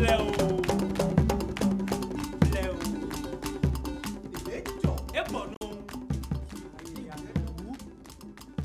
Léo.